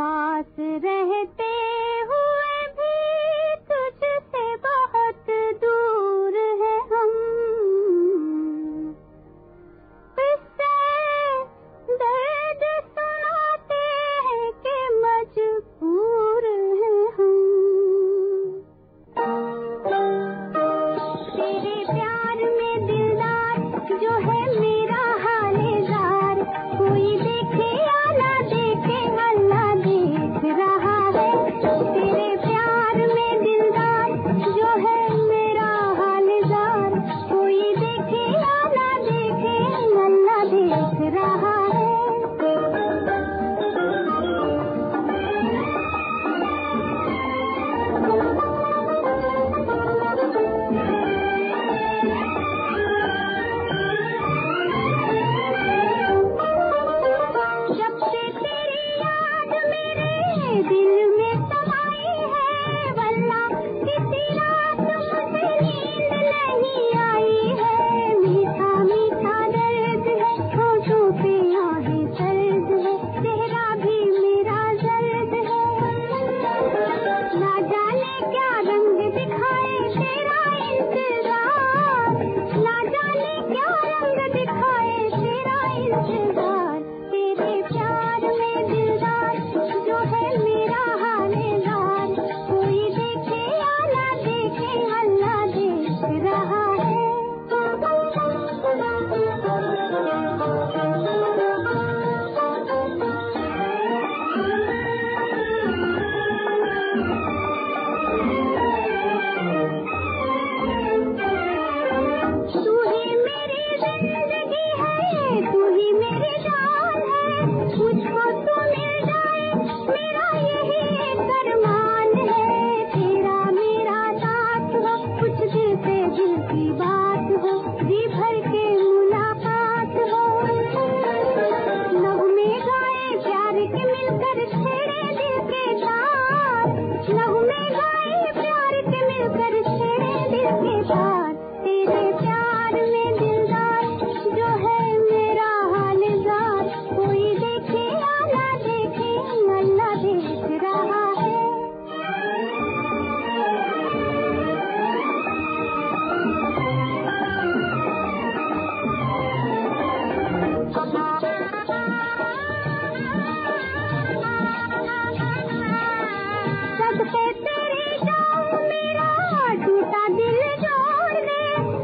पास रहते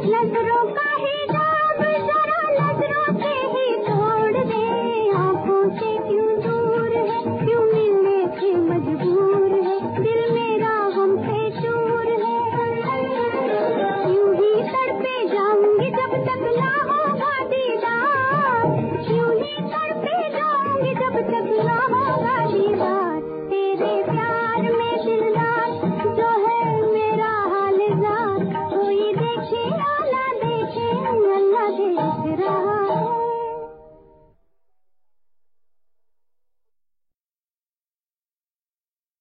Let's